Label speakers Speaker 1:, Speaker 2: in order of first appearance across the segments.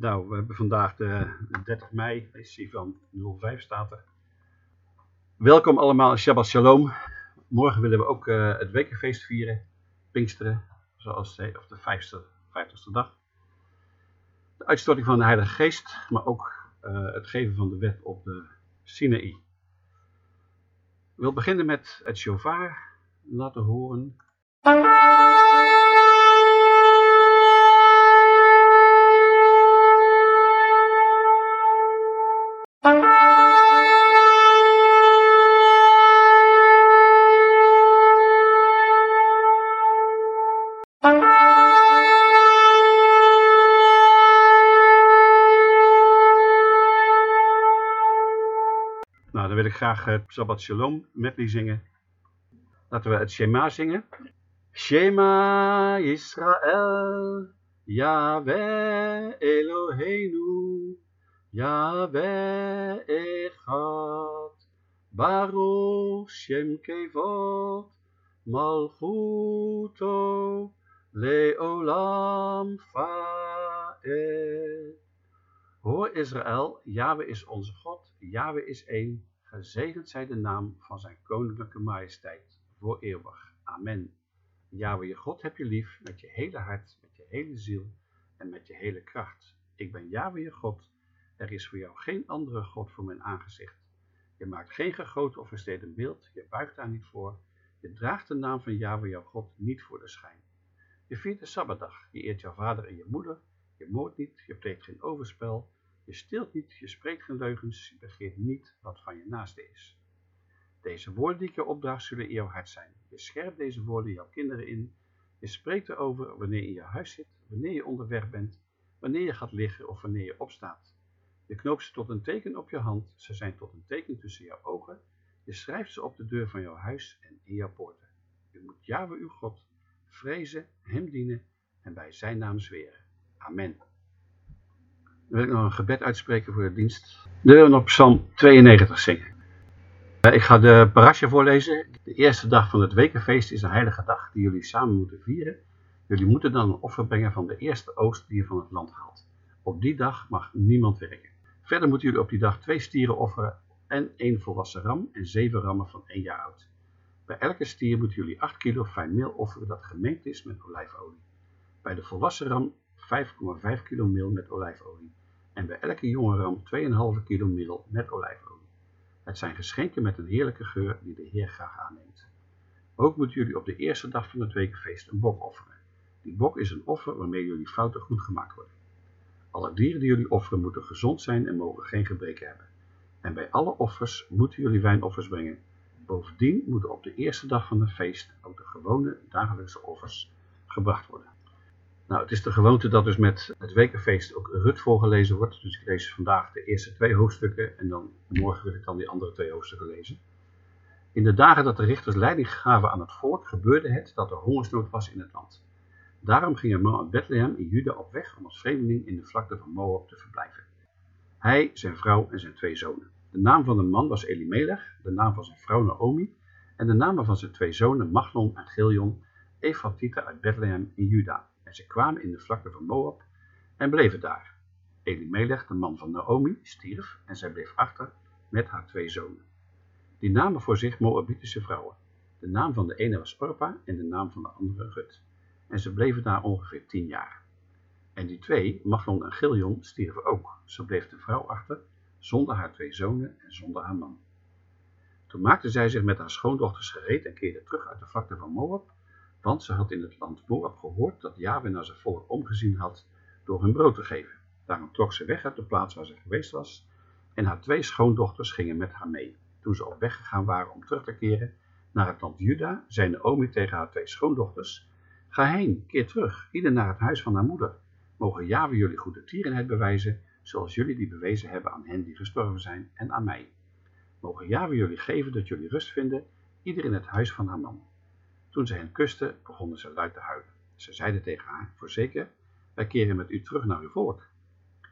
Speaker 1: Nou, we hebben vandaag de 30 mei, editie van 05 staat er. Welkom allemaal, Shabbat Shalom. Morgen willen we ook uh, het wekenfeest vieren, Pinksteren, zoals de, of de 50ste, 50ste dag. De uitstorting van de Heilige Geest, maar ook uh, het geven van de wet op de Sinaï. Ik wil beginnen met het shofar laten horen. Graag het Shabbat Shalom medley zingen. Laten we het Shema zingen. Shema Israël, Yahweh Eloheinu, Yahweh Echad, Baruch Shem Kevod, Malchuto, Leolam Faed. Hoor Israël, Yahweh is onze God, Yahweh is één, gezegend zij de naam van zijn koninklijke majesteit, voor eeuwig. Amen. Yahweh je God heb je lief, met je hele hart, met je hele ziel en met je hele kracht. Ik ben Yahweh je God, er is voor jou geen andere God voor mijn aangezicht. Je maakt geen gegoten of versteden beeld, je buigt daar niet voor, je draagt de naam van Yahweh jouw God niet voor de schijn. Je viert de Sabbatdag, je eert jouw vader en je moeder, je moordt niet, je pleegt geen overspel, je stilt niet, je spreekt geen leugens, je begeert niet wat van je naaste is. Deze woorden die ik je opdraag zullen in jouw hart zijn. Je scherpt deze woorden jouw kinderen in. Je spreekt erover wanneer je in je huis zit, wanneer je onderweg bent, wanneer je gaat liggen of wanneer je opstaat. Je knoopt ze tot een teken op je hand, ze zijn tot een teken tussen jouw ogen. Je schrijft ze op de deur van jouw huis en in jouw poorten. Je moet Yahweh uw God vrezen, hem dienen en bij zijn naam zweren. Amen. Wil ik nog een gebed uitspreken voor de dienst. Dan willen we nog Psalm 92 zingen. Ik ga de parasha voorlezen. De eerste dag van het wekenfeest is een heilige dag die jullie samen moeten vieren. Jullie moeten dan een offer brengen van de eerste oogst die je van het land haalt. Op die dag mag niemand werken. Verder moeten jullie op die dag twee stieren offeren en één volwassen ram en zeven rammen van één jaar oud. Bij elke stier moeten jullie 8 kilo fijn meel offeren dat gemengd is met olijfolie. Bij de volwassen ram 5,5 kilo meel met olijfolie. En bij elke jonge ram 2,5 kilo meel met olijfolie. Het zijn geschenken met een heerlijke geur die de Heer graag aanneemt. Ook moeten jullie op de eerste dag van het wekenfeest een bok offeren. Die bok is een offer waarmee jullie fouten goed gemaakt worden. Alle dieren die jullie offeren moeten gezond zijn en mogen geen gebreken hebben. En bij alle offers moeten jullie wijnoffers brengen. Bovendien moeten op de eerste dag van het feest ook de gewone dagelijkse offers gebracht worden. Nou, het is de gewoonte dat dus met het wekenfeest ook Rut voorgelezen wordt. Dus ik lees vandaag de eerste twee hoofdstukken en dan morgen wil ik dan die andere twee hoofdstukken lezen. In de dagen dat de richters leiding gaven aan het volk gebeurde het dat er hongersnood was in het land. Daarom ging een man uit Bethlehem in Juda op weg om als vreemdeling in de vlakte van Moab te verblijven. Hij, zijn vrouw en zijn twee zonen. De naam van de man was Elimelech, de naam van zijn vrouw Naomi en de namen van zijn twee zonen Machlon en Giljon, Ephratita uit Bethlehem in Juda. En ze kwamen in de vlakte van Moab en bleven daar. Elimelech, de man van Naomi, stierf en zij bleef achter met haar twee zonen. Die namen voor zich Moabitische vrouwen. De naam van de ene was Orpa en de naam van de andere Rut. En ze bleven daar ongeveer tien jaar. En die twee, Machlon en Giljon, stierven ook. Ze bleef de vrouw achter, zonder haar twee zonen en zonder haar man. Toen maakte zij zich met haar schoondochters gereed en keerde terug uit de vlakte van Moab want ze had in het land Moab gehoord dat Yahweh naar zijn volk omgezien had door hun brood te geven. Daarom trok ze weg uit de plaats waar ze geweest was en haar twee schoondochters gingen met haar mee. Toen ze op weg gegaan waren om terug te keren naar het land Juda, zei Naomi tegen haar twee schoondochters, Ga heen, keer terug, ieder naar het huis van haar moeder. Mogen Yahweh jullie goede tierenheid bewijzen, zoals jullie die bewezen hebben aan hen die gestorven zijn en aan mij. Mogen Yahweh jullie geven dat jullie rust vinden, ieder in het huis van haar man. Toen ze hen kuste, begonnen ze luid te huilen. Ze zeiden tegen haar, voorzeker, wij keren met u terug naar uw volk.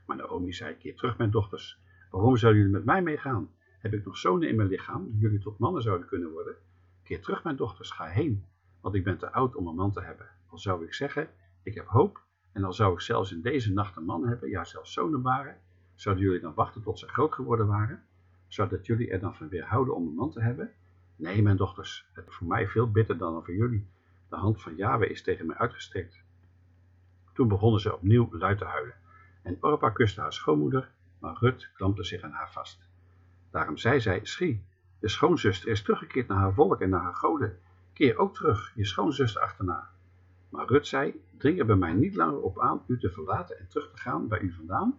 Speaker 1: Maar Naomi zei, keer terug mijn dochters. Waarom zouden jullie met mij meegaan? Heb ik nog zonen in mijn lichaam, die jullie tot mannen zouden kunnen worden? Keer terug mijn dochters, ga heen, want ik ben te oud om een man te hebben. Al zou ik zeggen, ik heb hoop, En al zou ik zelfs in deze nacht een man hebben, ja zelfs zonen baren, zouden jullie dan wachten tot ze groot geworden waren? Zodat jullie er dan van weerhouden om een man te hebben? Nee, mijn dochters, het is voor mij veel bitter dan voor jullie. De hand van Yahweh is tegen mij uitgestrekt. Toen begonnen ze opnieuw luid te huilen. En Orpa kuste haar schoonmoeder, maar Rut klampte zich aan haar vast. Daarom zei zij, schrie, de schoonzuster is teruggekeerd naar haar volk en naar haar goden. Keer ook terug, je schoonzuster achterna. Maar Rut zei, dring er bij mij niet langer op aan u te verlaten en terug te gaan bij u vandaan,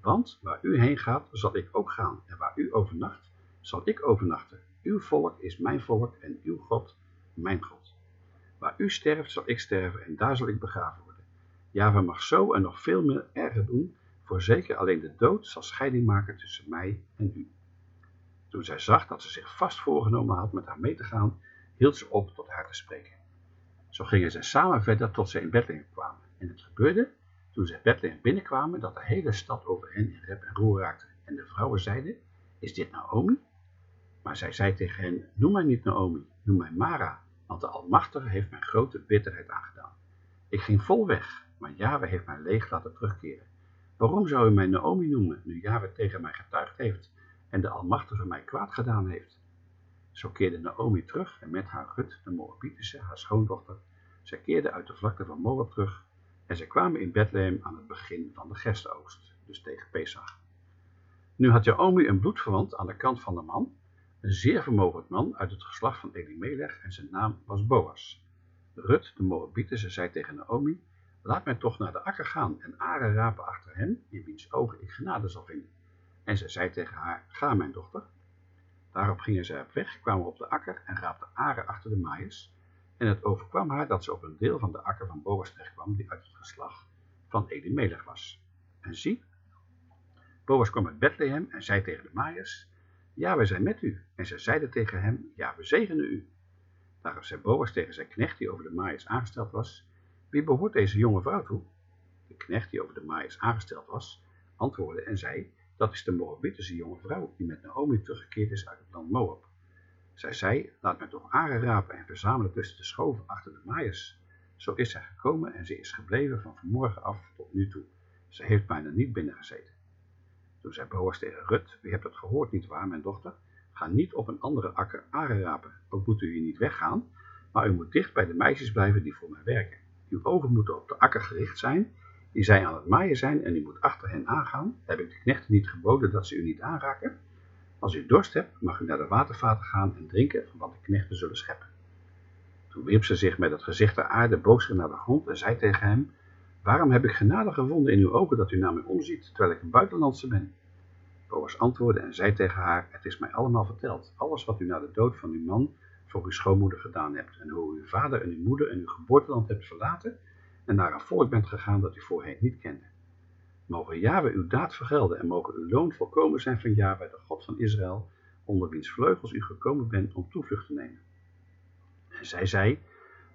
Speaker 1: want waar u heen gaat, zal ik ook gaan, en waar u overnacht, zal ik overnachten. Uw volk is mijn volk en uw God mijn God. Waar u sterft, zal ik sterven en daar zal ik begraven worden. Ja, we mag zo en nog veel meer erger doen, voorzeker alleen de dood zal scheiding maken tussen mij en u. Toen zij zag dat ze zich vast voorgenomen had met haar mee te gaan, hield ze op tot haar te spreken. Zo gingen zij samen verder tot ze in Bethlehem kwamen. En het gebeurde, toen ze Bethlehem binnenkwamen, dat de hele stad over hen in rep en roer raakte. En de vrouwen zeiden, is dit Naomi? Maar zij zei tegen hen, noem mij niet Naomi, noem mij Mara, want de Almachtige heeft mij grote bitterheid aangedaan. Ik ging vol weg, maar Yahweh heeft mij leeg laten terugkeren. Waarom zou u mij Naomi noemen, nu Yahweh tegen mij getuigd heeft en de Almachtige mij kwaad gedaan heeft? Zo keerde Naomi terug en met haar Rut, de Moabitische, haar schoondochter. Zij keerden uit de vlakte van Moab terug en zij kwamen in Bethlehem aan het begin van de gerstenoogst, dus tegen Pesach. Nu had Naomi een bloedverwant aan de kant van de man, een zeer vermogend man uit het geslacht van Elimelech en zijn naam was Boas. Rut, de Moabitische, zei tegen Naomi, laat mij toch naar de akker gaan en aren rapen achter hem, in wiens ogen ik genade zal vinden. En zij zei tegen haar, ga mijn dochter. Daarop gingen zij op weg, kwamen op de akker en raapten aren achter de maaiers. En het overkwam haar dat ze op een deel van de akker van Boas terechtkwam, die uit het geslacht van Elimelech was. En zie, Boas kwam uit Bethlehem en zei tegen de maaiers, ja, wij zijn met u. En zij zeiden tegen hem, ja, we zegenen u. Daarop zei Boas tegen zijn knecht, die over de maaiers aangesteld was, wie behoort deze jonge vrouw toe? De knecht, die over de maaiers aangesteld was, antwoordde en zei, dat is de Moabitische jonge vrouw die met Naomi teruggekeerd is uit het land Moab. Zij zei, laat mij toch aren rapen en verzamelen tussen de schoven achter de maaiers. Zo is zij gekomen en ze is gebleven van vanmorgen af tot nu toe. Ze heeft bijna niet binnengezeten. Toen zei Boas tegen Rut, u hebt het gehoord niet waar, mijn dochter? Ga niet op een andere akker aren rapen. Ook moet u hier niet weggaan, maar u moet dicht bij de meisjes blijven die voor mij werken. Uw ogen moeten op de akker gericht zijn die zij aan het maaien zijn en u moet achter hen aangaan. Heb ik de knechten niet geboden dat ze u niet aanraken? Als u dorst hebt, mag u naar de watervaten gaan en drinken van wat de knechten zullen scheppen. Toen wierp ze zich met het gezicht ter aarde boos naar de grond en zei tegen hem, Waarom heb ik genade gevonden in uw ogen dat u naar mij omziet, terwijl ik een buitenlandse ben? Boas antwoordde en zei tegen haar, Het is mij allemaal verteld, alles wat u na de dood van uw man voor uw schoonmoeder gedaan hebt, en hoe uw vader en uw moeder en uw geboorteland hebt verlaten, en naar een volk bent gegaan dat u voorheen niet kende. Mogen Yahweh uw daad vergelden en mogen uw loon volkomen zijn van Yahweh, de God van Israël, onder wiens vleugels u gekomen bent om toevlucht te nemen. En zij zei,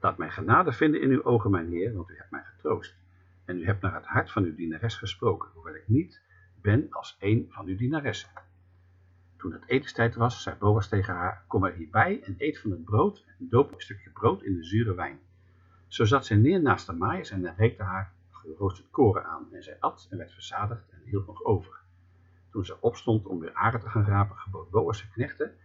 Speaker 1: laat mij genade vinden in uw ogen, mijn Heer, want u hebt mij getroost. En u hebt naar het hart van uw dienares gesproken, hoewel ik niet ben als een van uw dienaressen. Toen het etenstijd was, zei Boas tegen haar, kom er hierbij en eet van het brood en doop een stukje brood in de zure wijn. Zo zat zij neer naast de maaiers en reikte haar geroosterd koren aan. En zij at en werd verzadigd en hield nog over. Toen ze opstond om weer aarde te gaan rapen, gebood Boas zijn knechten,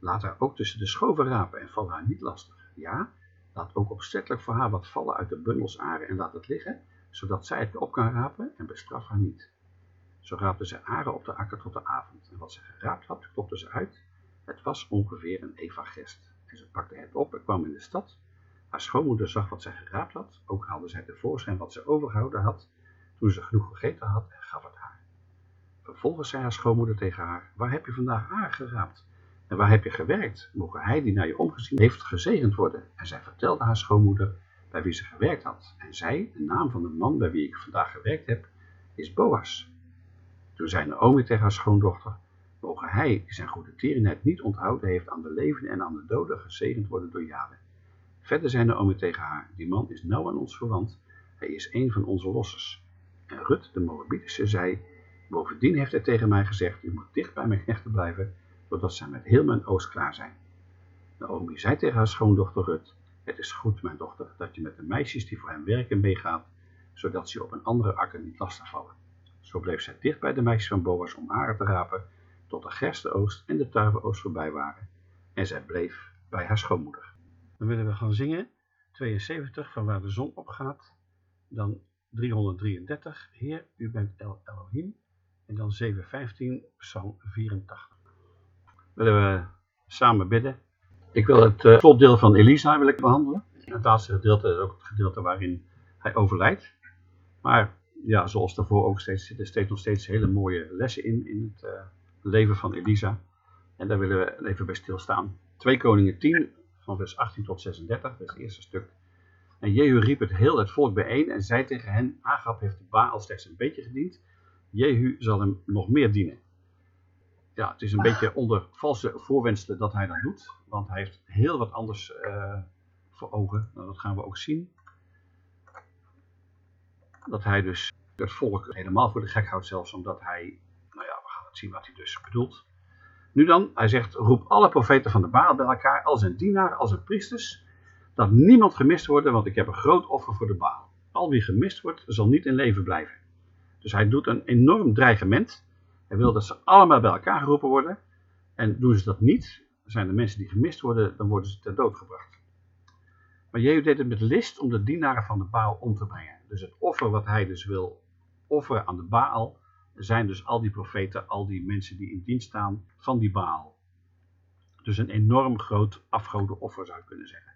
Speaker 1: laat haar ook tussen de schoven rapen en val haar niet lastig. Ja, laat ook opzettelijk voor haar wat vallen uit de bundels aren en laat het liggen, zodat zij het op kan rapen en bestraf haar niet. Zo raapte zij aren op de akker tot de avond. En wat ze geraapt had, klopte ze uit. Het was ongeveer een evagest. En ze pakte het op en kwam in de stad haar schoonmoeder zag wat zij geraapt had, ook haalde zij tevoorschijn wat ze overgehouden had, toen ze genoeg gegeten had en gaf het haar. Vervolgens zei haar schoonmoeder tegen haar, waar heb je vandaag haar geraapt? En waar heb je gewerkt? Mogen hij die naar je omgezien heeft gezegend worden? En zij vertelde haar schoonmoeder bij wie ze gewerkt had. En zij, de naam van de man bij wie ik vandaag gewerkt heb, is Boas. Toen zei Naomi tegen haar schoondochter, mogen hij, die zijn goede tierenheid niet onthouden heeft aan de levenden en aan de doden, gezegend worden door Yahweh. Verder zei Naomi tegen haar, die man is nauw aan ons verwant, hij is een van onze lossers. En Rut, de Moabitische, zei, bovendien heeft hij tegen mij gezegd, u moet dicht bij mijn knechten blijven, totdat zij met heel mijn oost klaar zijn. Naomi zei tegen haar schoondochter Rut, het is goed, mijn dochter, dat je met de meisjes die voor hem werken meegaat, zodat ze op een andere akker niet lastigvallen. Zo bleef zij dicht bij de meisjes van Boas om haren te rapen, tot de gerstenoogst en de tarweoogst voorbij waren. En zij bleef bij haar schoonmoeder. Dan willen we gaan zingen 72 van waar de zon opgaat. Dan 333, Heer, u bent El Elohim. En dan 715, Psalm 84. Willen we samen bidden. Ik wil het uh, slotdeel van Elisa wil ik behandelen. Het laatste gedeelte is ook het gedeelte waarin hij overlijdt. Maar ja, zoals daarvoor ook steeds, er steeds nog steeds hele mooie lessen in, in het uh, leven van Elisa. En daar willen we even bij stilstaan. 2 Koningen 10, van vers 18 tot 36, dat is het eerste stuk. En Jehu riep het heel het volk bijeen en zei tegen hen, Agab heeft de Baal slechts een beetje gediend, Jehu zal hem nog meer dienen. Ja, het is een beetje onder valse voorwenselen dat hij dat doet, want hij heeft heel wat anders uh, voor ogen. Nou, dat gaan we ook zien. Dat hij dus het volk helemaal voor de gek houdt, zelfs omdat hij, nou ja, we gaan het zien wat hij dus bedoelt. Nu dan, hij zegt, roep alle profeten van de Baal bij elkaar, als een dienaar, als een priesters, dat niemand gemist wordt, want ik heb een groot offer voor de Baal. Al wie gemist wordt, zal niet in leven blijven. Dus hij doet een enorm dreigement. Hij wil dat ze allemaal bij elkaar geroepen worden. En doen ze dat niet, zijn de mensen die gemist worden, dan worden ze ter dood gebracht. Maar Jehu deed het met list om de dienaren van de Baal om te brengen. Dus het offer wat hij dus wil offeren aan de Baal, zijn dus al die profeten, al die mensen die in dienst staan van die Baal. Dus een enorm groot afgodenoffer zou je kunnen zeggen.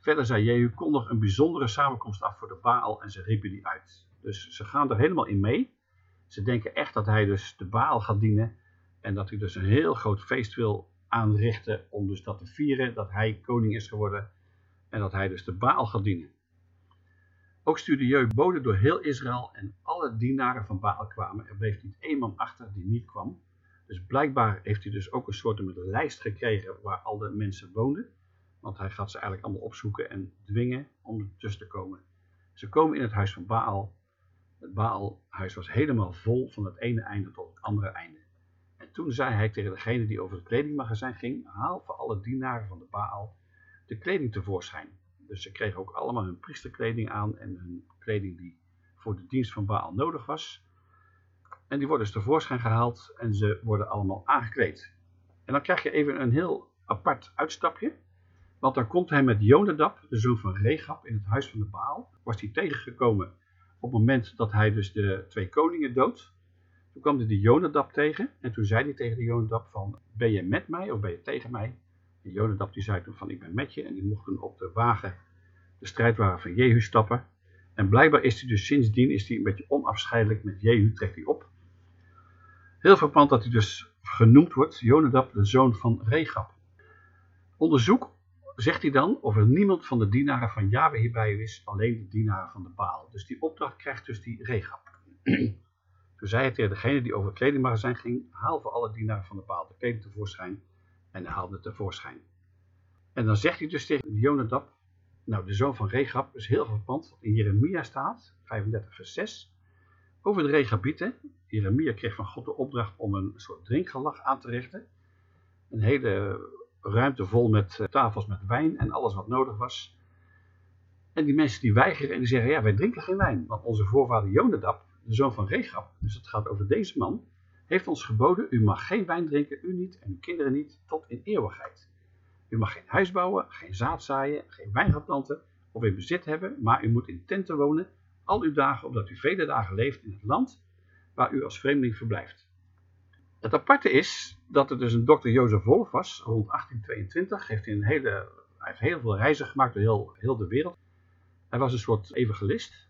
Speaker 1: Verder zei Jehu, kondig een bijzondere samenkomst af voor de Baal en ze riepen die uit. Dus ze gaan er helemaal in mee. Ze denken echt dat hij dus de Baal gaat dienen en dat hij dus een heel groot feest wil aanrichten om dus dat te vieren, dat hij koning is geworden en dat hij dus de Baal gaat dienen. Ook stuurde Jehu boden door heel Israël en alle dienaren van Baal kwamen. Er bleef niet één man achter die niet kwam. Dus blijkbaar heeft hij dus ook een soort met lijst gekregen waar al de mensen woonden. Want hij gaat ze eigenlijk allemaal opzoeken en dwingen om er tussen te komen. Ze komen in het huis van Baal. Het Baalhuis was helemaal vol van het ene einde tot het andere einde. En toen zei hij tegen degene die over het kledingmagazijn ging, haal voor alle dienaren van de Baal de kleding tevoorschijn. Dus ze kregen ook allemaal hun priesterkleding aan en hun kleding die voor de dienst van Baal nodig was. En die worden dus tevoorschijn gehaald en ze worden allemaal aangekleed. En dan krijg je even een heel apart uitstapje. Want dan komt hij met Jonadab, de zoon van Regab, in het huis van de Baal. Was hij tegengekomen op het moment dat hij dus de twee koningen doodt. Toen kwam hij de Jonadab tegen en toen zei hij tegen de Jonadab van, ben je met mij of ben je tegen mij? En Jonadab die zei toen van, ik ben met je. En die mocht toen op de wagen, de strijdwagen van Jehu stappen. En blijkbaar is hij dus sindsdien is hij een beetje onafscheidelijk met Jehu, trekt hij op. Heel verpand dat hij dus genoemd wordt, Jonadab, de zoon van Regab. Onderzoek zegt hij dan of er niemand van de dienaren van Yahweh hierbij is, alleen de dienaren van de Baal. Dus die opdracht krijgt dus die Regab. Toen zei hij tegen degene die over het kledingmagazijn ging, haal voor alle dienaren van de Baal de kleding tevoorschijn. En haalde het tevoorschijn. En dan zegt hij dus tegen Jonadab, nou de zoon van Regab is heel verpand. In Jeremia staat, 35 vers 6, over de Regabieten. Jeremia kreeg van God de opdracht om een soort drinkgelag aan te richten. Een hele ruimte vol met eh, tafels met wijn en alles wat nodig was. En die mensen die weigeren en die zeggen, ja wij drinken geen wijn. Want onze voorvader Jonadab, de zoon van Regab, dus het gaat over deze man, heeft ons geboden, u mag geen wijn drinken, u niet en uw kinderen niet, tot in eeuwigheid. U mag geen huis bouwen, geen zaad zaaien, geen wijn gaan planten of in bezit hebben, maar u moet in tenten wonen, al uw dagen, opdat u vele dagen leeft in het land waar u als vreemdeling verblijft. Het aparte is dat er dus een dokter Jozef Wolf was, rond 1822. Heeft hij, een hele, hij heeft heel veel reizen gemaakt door heel, heel de wereld. Hij was een soort evangelist.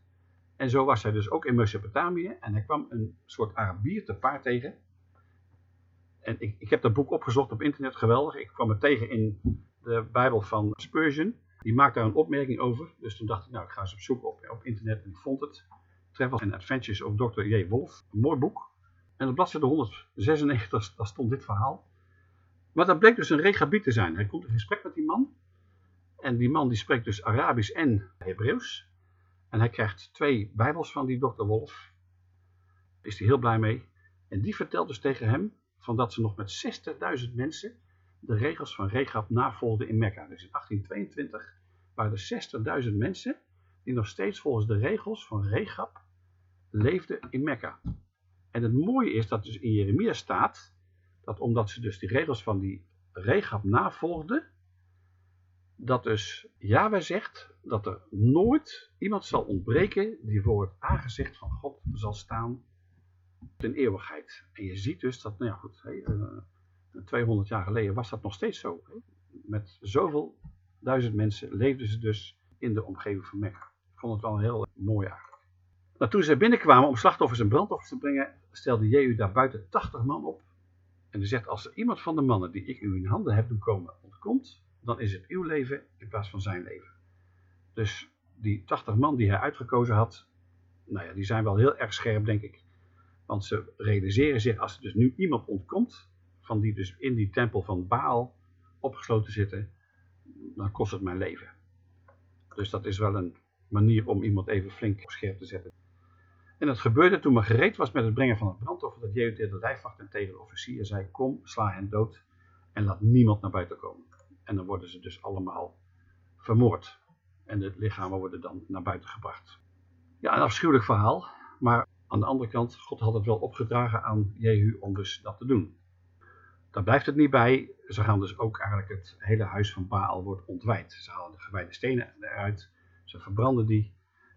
Speaker 1: En zo was hij dus ook in Mesopotamië. En hij kwam een soort Arabier te paard tegen. En ik, ik heb dat boek opgezocht op internet, geweldig. Ik kwam het tegen in de Bijbel van Spurgeon. Die maakt daar een opmerking over. Dus toen dacht ik, nou ik ga eens op zoek op, op internet en ik vond het. Travels and Adventures of Dr. J. Wolf. Een mooi boek. En op bladzijde 196, daar stond dit verhaal. Maar dat bleek dus een regabiet te zijn. Hij komt in gesprek met die man. En die man die spreekt dus Arabisch en Hebreeuws. En hij krijgt twee bijbels van die dokter Wolf. Is hij heel blij mee. En die vertelt dus tegen hem van dat ze nog met 60.000 mensen de regels van Regab navolgden in Mekka. Dus in 1822 waren er 60.000 mensen die nog steeds volgens de regels van Regab leefde in Mekka. En het mooie is dat dus in Jeremia staat, dat omdat ze dus die regels van die Regab navolgden, dat dus Yahweh zegt dat er nooit iemand zal ontbreken die voor het aangezicht van God zal staan in eeuwigheid. En je ziet dus dat, nou ja goed, 200 eh, jaar geleden was dat nog steeds zo. Met zoveel duizend mensen leefden ze dus in de omgeving van Mekka. Ik vond het wel heel mooi eigenlijk. Toen ze binnenkwamen om slachtoffers en brandoffers te brengen, stelde Jehu daar buiten 80 man op. En hij zegt, als er iemand van de mannen die ik u in handen heb doen komen ontkomt, dan is het uw leven in plaats van zijn leven. Dus die 80 man die hij uitgekozen had, nou ja, die zijn wel heel erg scherp, denk ik. Want ze realiseren zich, als er dus nu iemand ontkomt, van die dus in die tempel van Baal opgesloten zitten, dan kost het mijn leven. Dus dat is wel een manier om iemand even flink op scherp te zetten. En het gebeurde toen men gereed was met het brengen van het brandoffer, dat Jehu de lijfwacht en tegen de officier zei, kom, sla hen dood en laat niemand naar buiten komen. En dan worden ze dus allemaal vermoord. En de lichamen worden dan naar buiten gebracht. Ja, een afschuwelijk verhaal. Maar aan de andere kant, God had het wel opgedragen aan Jehu om dus dat te doen. Daar blijft het niet bij. Ze gaan dus ook eigenlijk het hele huis van Baal wordt ontwijd. Ze halen de gewijde stenen eruit. Ze verbranden die.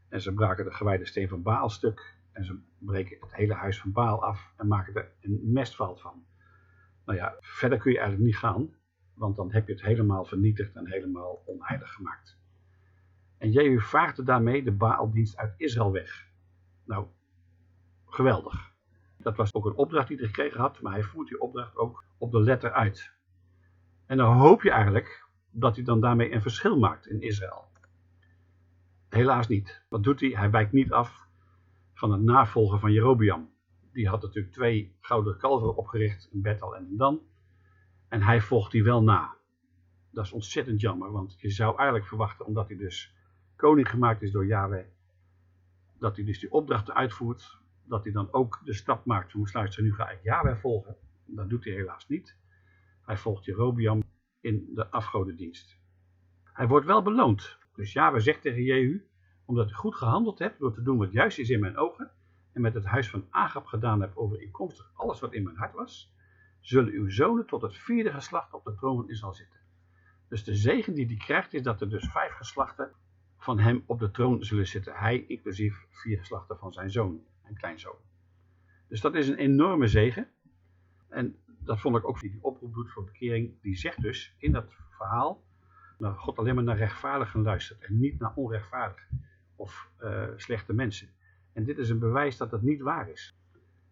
Speaker 1: En ze braken de gewijde steen van Baal stuk. En ze breken het hele huis van Baal af en maken er een mestveld van. Nou ja, verder kun je eigenlijk niet gaan. Want dan heb je het helemaal vernietigd en helemaal onheilig gemaakt. En Jehu vaarde daarmee de Baaldienst uit Israël weg. Nou, geweldig. Dat was ook een opdracht die hij gekregen had, maar hij voert die opdracht ook op de letter uit. En dan hoop je eigenlijk dat hij dan daarmee een verschil maakt in Israël. Helaas niet. Wat doet hij? Hij wijkt niet af van het navolgen van Jerobiam. Die had natuurlijk twee gouden kalveren opgericht in Bethel en in Dan. En hij volgt die wel na. Dat is ontzettend jammer, want je zou eigenlijk verwachten, omdat hij dus koning gemaakt is door Yahweh, dat hij dus die opdrachten uitvoert, dat hij dan ook de stap maakt van luisteren, nu ga ik Yahweh volgen. Dat doet hij helaas niet. Hij volgt Jerobiam in de afgodendienst. Hij wordt wel beloond. Dus Yahweh zegt tegen Jehu, omdat u goed gehandeld hebt door te doen wat juist is in mijn ogen, en met het huis van Agab gedaan hebt overeenkomstig alles wat in mijn hart was, zullen uw zonen tot het vierde geslacht op de troon van Israël zitten. Dus de zegen die hij krijgt is dat er dus vijf geslachten van hem op de troon zullen zitten. Hij inclusief vier geslachten van zijn zoon en kleinzoon. Dus dat is een enorme zegen. En dat vond ik ook die oproep doet voor bekering. Die zegt dus in dat verhaal dat God alleen maar naar rechtvaardigen luistert en niet naar onrechtvaardigen of uh, slechte mensen. En dit is een bewijs dat dat niet waar is.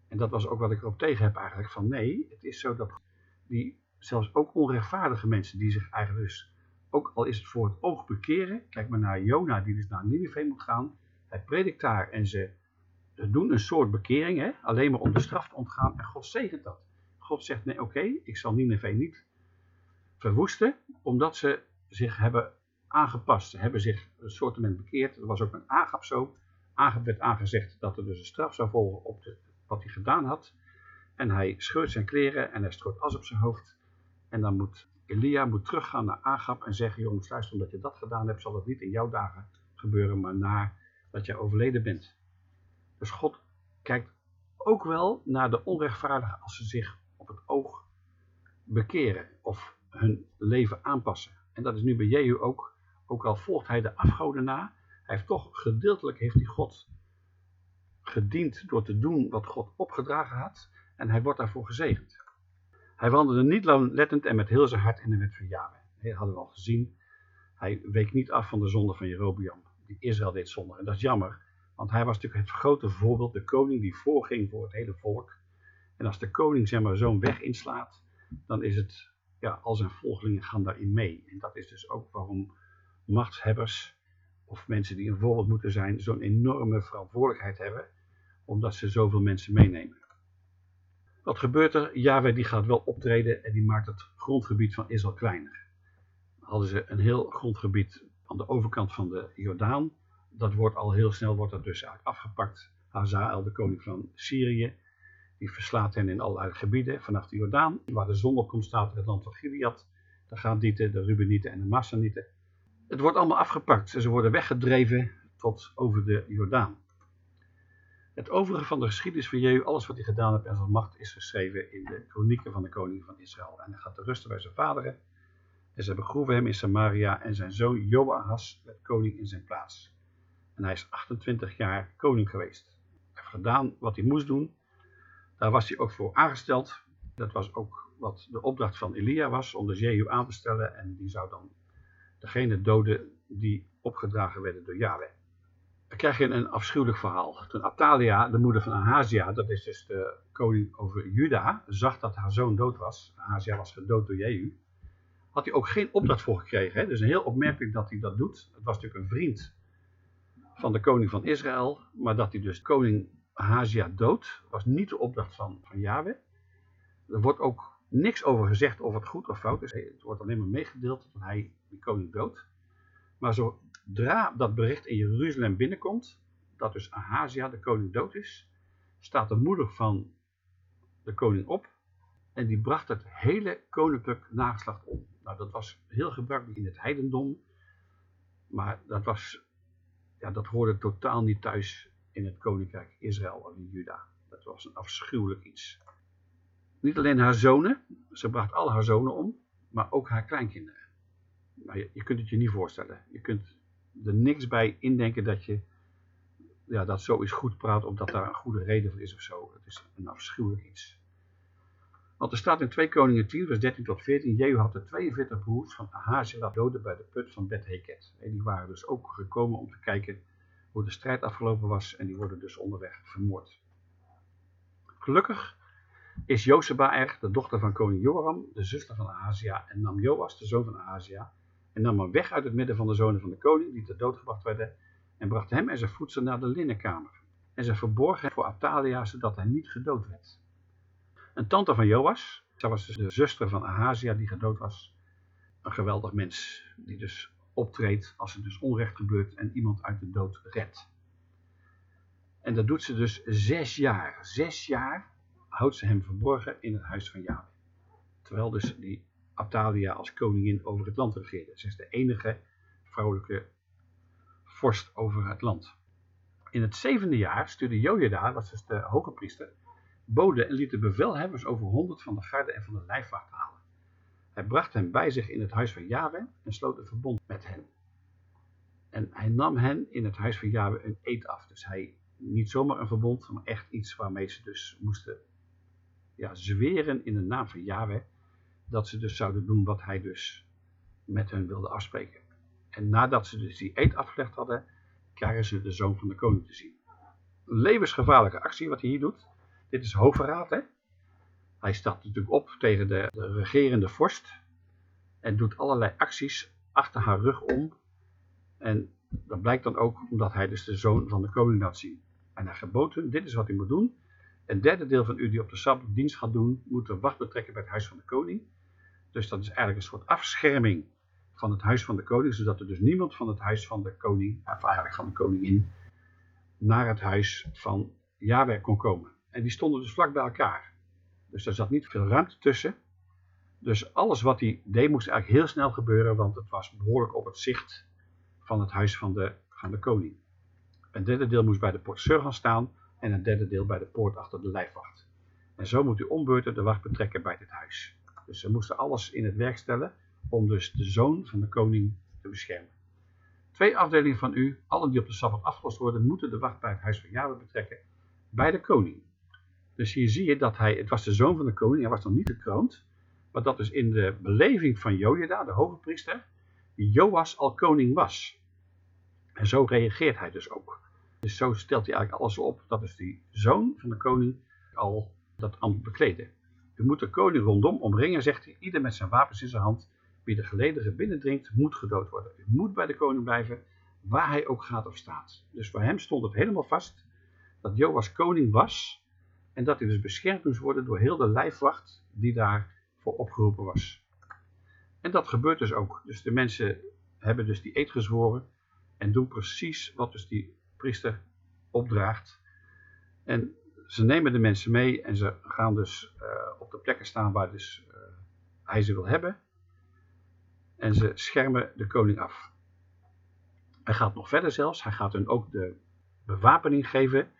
Speaker 1: En dat was ook wat ik erop tegen heb eigenlijk, van nee, het is zo dat die, zelfs ook onrechtvaardige mensen, die zich eigenlijk dus, ook al is het voor het oog bekeren, kijk maar naar Jona, die dus naar Nineveh moet gaan, hij predikt daar en ze doen een soort bekering, hè, alleen maar om de straf te ontgaan, en God zegent dat. God zegt, nee, oké, ik zal Nineveh niet verwoesten, omdat ze zich hebben aangepast. Ze hebben zich een soort bekeerd. Er was ook een Agap zo. Agap werd aangezegd dat er dus een straf zou volgen op de wat hij gedaan had. En hij scheurt zijn kleren en hij strooit as op zijn hoofd. En dan moet Elia moet teruggaan naar Agab en zeggen, jongens luister, omdat je dat gedaan hebt, zal het niet in jouw dagen gebeuren, maar na dat jij overleden bent. Dus God kijkt ook wel naar de onrechtvaardigen als ze zich op het oog bekeren of hun leven aanpassen. En dat is nu bij Jehu ook, ook al volgt hij de afgoden na, hij heeft toch gedeeltelijk heeft hij God gediend door te doen wat God opgedragen had en hij wordt daarvoor gezegend. Hij wandelde niet lettend en met heel zijn hart in de wet van Yahweh. Dat hadden we al gezien. Hij week niet af van de zonde van Jerobiam, die Israël deed zonde. En dat is jammer, want hij was natuurlijk het grote voorbeeld, de koning die voorging voor het hele volk. En als de koning zeg maar zo'n weg inslaat, dan is het, ja, al zijn volgelingen gaan daarin mee. En dat is dus ook waarom machtshebbers of mensen die een voorbeeld moeten zijn, zo'n enorme verantwoordelijkheid hebben omdat ze zoveel mensen meenemen. Wat gebeurt er? Yahweh die gaat wel optreden en die maakt het grondgebied van Israël kleiner. Hadden ze een heel grondgebied aan de overkant van de Jordaan. Dat wordt al heel snel wordt dat dus afgepakt. Hazael, de koning van Syrië, die verslaat hen in allerlei gebieden vanaf de Jordaan. Waar de zon op komt staat het land van Gilead. De Gadieten, de Rubenieten en de Massanieten. Het wordt allemaal afgepakt. Ze worden weggedreven tot over de Jordaan. Het overige van de geschiedenis van Jehu, alles wat hij gedaan heeft en zijn macht, is geschreven in de kronieken van de koning van Israël. En hij gaat te rusten bij zijn vaderen. En ze begroeven hem in Samaria en zijn zoon Joahaz werd koning in zijn plaats. En hij is 28 jaar koning geweest. Hij heeft gedaan wat hij moest doen. Daar was hij ook voor aangesteld. Dat was ook wat de opdracht van Elia was, om de Jehu aan te stellen. En die zou dan degene doden die opgedragen werden door Yahweh. Dan krijg je een afschuwelijk verhaal. Toen Atalia, de moeder van Ahazia, dat is dus de koning over Juda, zag dat haar zoon dood was. Ahazia was gedood door Jehu. Had hij ook geen opdracht voor gekregen. Hè? Dus heel opmerkelijk dat hij dat doet. Het was natuurlijk een vriend van de koning van Israël. Maar dat hij dus koning Ahazia dood, was niet de opdracht van, van Yahweh. Er wordt ook niks over gezegd of het goed of fout is. Het wordt alleen maar meegedeeld dat hij die koning dood. Maar zodra dat bericht in Jeruzalem binnenkomt, dat dus Ahazia de koning dood is, staat de moeder van de koning op en die bracht het hele koninklijk nageslacht om. Nou, dat was heel gebruikelijk in het heidendom, maar dat, was, ja, dat hoorde totaal niet thuis in het koninkrijk Israël in Juda. Dat was een afschuwelijk iets. Niet alleen haar zonen, ze bracht al haar zonen om, maar ook haar kleinkinderen. Nou, je, je, kunt het je niet voorstellen. Je kunt er niks bij indenken dat je ja, dat zo is goed praat, omdat daar een goede reden voor is of zo. Het is een afschuwelijk iets. Want er staat in 2 Koningen 10, vers 13 tot 14, Jehu had de 42 broers van Ahazia doden bij de put van Bet Heket. En die waren dus ook gekomen om te kijken hoe de strijd afgelopen was en die worden dus onderweg vermoord. Gelukkig is Jozeba er, de dochter van koning Joram, de zuster van Ahazia, en nam Joas, de zoon van Ahazia, en nam hem weg uit het midden van de zonen van de koning, die ter dood gebracht werden, en bracht hem en zijn voedsel naar de linnenkamer. En ze verborg hem voor Atalia, zodat hij niet gedood werd. Een tante van Joas, zij was dus de zuster van Ahazia die gedood was, een geweldig mens, die dus optreedt als er dus onrecht gebeurt en iemand uit de dood redt. En dat doet ze dus zes jaar. Zes jaar houdt ze hem verborgen in het huis van Yahweh. Terwijl dus die Atalia als koningin over het land regeerde. Ze is de enige vrouwelijke vorst over het land. In het zevende jaar stuurde Jojada, wat dus de hoge priester, boden en liet de bevelhebbers over honderd van de garde en van de lijfwacht halen. Hij bracht hen bij zich in het huis van Yahweh en sloot een verbond met hen. En hij nam hen in het huis van Yahweh een eed af. Dus hij, niet zomaar een verbond, maar echt iets waarmee ze dus moesten ja, zweren in de naam van Yahweh dat ze dus zouden doen wat hij dus met hen wilde afspreken. En nadat ze dus die eed afgelegd hadden, krijgen ze de zoon van de koning te zien. Een levensgevaarlijke actie wat hij hier doet. Dit is hoogverraad, hè. Hij staat natuurlijk op tegen de, de regerende vorst en doet allerlei acties achter haar rug om. En dat blijkt dan ook omdat hij dus de zoon van de koning laat zien. En hij gebood dit is wat u moet doen. Een derde deel van u die op de Sabbat dienst gaat doen, moet de wacht betrekken bij het huis van de koning. Dus dat is eigenlijk een soort afscherming van het huis van de koning, zodat er dus niemand van het huis van de koning, of eigenlijk van de koningin, naar het huis van Yahweh kon komen. En die stonden dus vlak bij elkaar. Dus daar zat niet veel ruimte tussen. Dus alles wat hij deed moest eigenlijk heel snel gebeuren, want het was behoorlijk op het zicht van het huis van de, van de koning. Een derde deel moest bij de portesseur gaan staan en een derde deel bij de poort achter de lijfwacht. En zo moet u ombeurten de wacht betrekken bij dit huis. Dus ze moesten alles in het werk stellen om dus de zoon van de koning te beschermen. Twee afdelingen van u, allen die op de Sabbat afgelost worden, moeten de wacht bij het huis van Yahweh betrekken, bij de koning. Dus hier zie je dat hij, het was de zoon van de koning, hij was nog niet gekroond, maar dat dus in de beleving van Jojeda, de hoge priester, Joas al koning was. En zo reageert hij dus ook. Dus zo stelt hij eigenlijk alles op dat is die zoon van de koning al dat ambt bekleden. U moet de koning rondom omringen, zegt hij, ieder met zijn wapens in zijn hand. Wie de gelederen binnendringt, moet gedood worden. U moet bij de koning blijven, waar hij ook gaat of staat. Dus voor hem stond het helemaal vast dat Joas koning was. En dat hij dus beschermd moest worden door heel de lijfwacht die daarvoor opgeroepen was. En dat gebeurt dus ook. Dus de mensen hebben dus die eed gezworen en doen precies wat dus die priester opdraagt. En ze nemen de mensen mee en ze gaan dus uh, op de plekken staan waar dus, uh, hij ze wil hebben. En ze schermen de koning af. Hij gaat nog verder zelfs. Hij gaat hun ook de bewapening geven